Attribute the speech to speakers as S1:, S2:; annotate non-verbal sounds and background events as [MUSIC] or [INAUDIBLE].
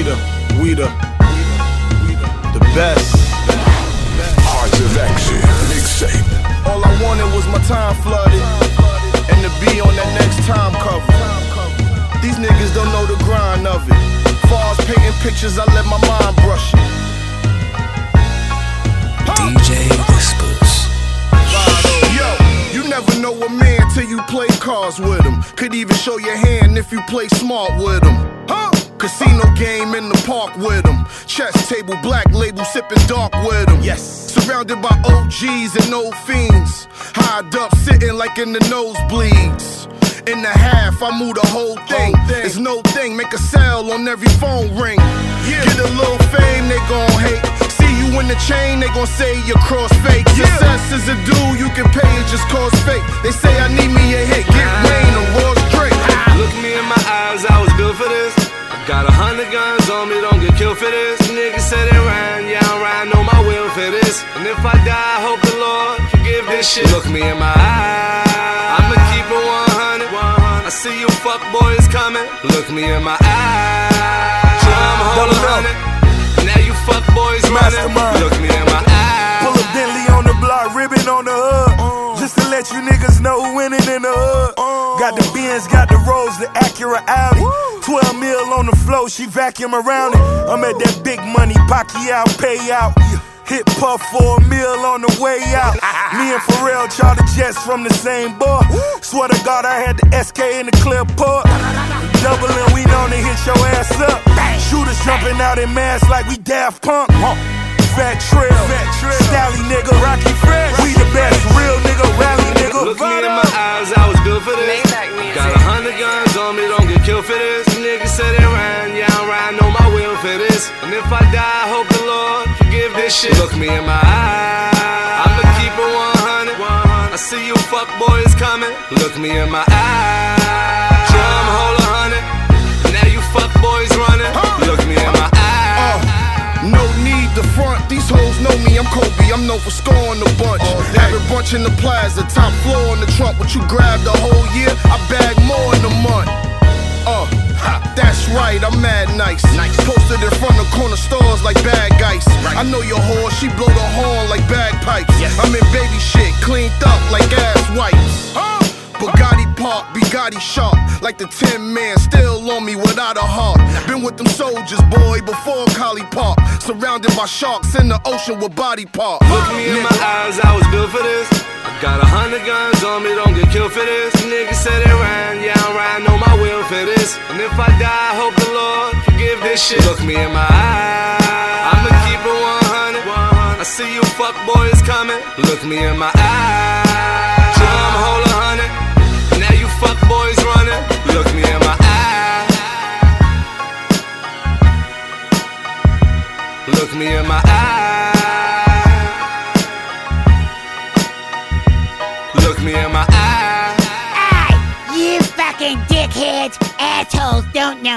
S1: We the, we the, we the, the best.
S2: Hearts of action, mixtape.
S1: All I wanted was my time flooded, and to be on that next time cover. These niggas don't know the grind of it. Far as painting pictures, I let my mind brush it.
S3: DJ Wispas.
S1: Yo, you never know a man till you play cards with him. Could even show your hand if you play smart with him. Casino game in the park with him. Chess table, black label, sipping dark with him. Yes. Surrounded by OGs and old fiends. Highed up, sitting like in the nosebleeds. In the half, I move the whole thing. It's no thing, make a sale on every phone ring. Yeah. Get a little fame, they gon' hate. See you in the chain, they gon' say you're cross fake. Success is a dude you can pay, it just cause fake. They say I need me a hit, get or
S4: Got a hundred guns on me, don't get killed for this. Niggas say they ran, yeah, I'm riding on my will for this. And if I die, I hope the Lord forgive this shit. Look me in my eyes, I'ma keep it 100. I see you fuck boys coming. Look me in my eyes, drum a hundred. Now you fuck boys running. Look me in my eyes.
S5: Pull a Bentley on the block, ribbon on the hood. Uh. Just to let you niggas know who Got the Benz, got the Rolls, the Acura Audi. 12 mil on the floor, she vacuum around it. I'm at that big money, Pacquiao payout. Hit Puff for a meal on the way out. [LAUGHS] Me and Pharrell charter jets from the same bar. Swear to God, I had the SK in the clear port. Doubling, we known to hit your ass up. Shooters jumping out in masks like we Daft Punk. Fat Trel, Stalley nigga, Rockie Fresh.
S4: Me, don't get killed for this. Niggas say they ran, yeah, I'm riding on my will for this. And if I die, I hope the Lord forgive this shit. Look me in my eyes, I'ma keep it 100. I see you fuck boys coming. Look me in my eyes, drum hold a hundred. Now you fuck boys running. Look me in my eyes.
S1: Uh, no need to front, these hoes know me, I'm Kobe, I'm known for scoring the bunch. Have a bunch in the plaza, top floor in the trunk. What you grab the whole year, I bag right, I'm mad nice. nice. Posted in front of corner stores like bad guys. I know your whore, she blow the horn like bagpipes. I'm in baby shit, cleaned up like ass wipes. Bugatti Park, Bugatti sharp, like the Tin Man, still on me without a heart. Been with them soldiers, boy, before Collie Park. Surrounded by sharks in the ocean with body parts.
S4: Look me in my eyes, I was built for this. I got a hundred guns on me, don't get killed for this. Niggas say they ran, yeah, I'm riding this. And if I die, I hope the Lord forgive this shit. Look me in my eyes, I'ma keep it 100. I see you fuck boys coming. Look me in my eyes, drum a hundred. Now you fuck boys running. Look me in my eyes. Look me in my eyes. Look me in my eyes.
S6: Fucking dickheads, assholes don't know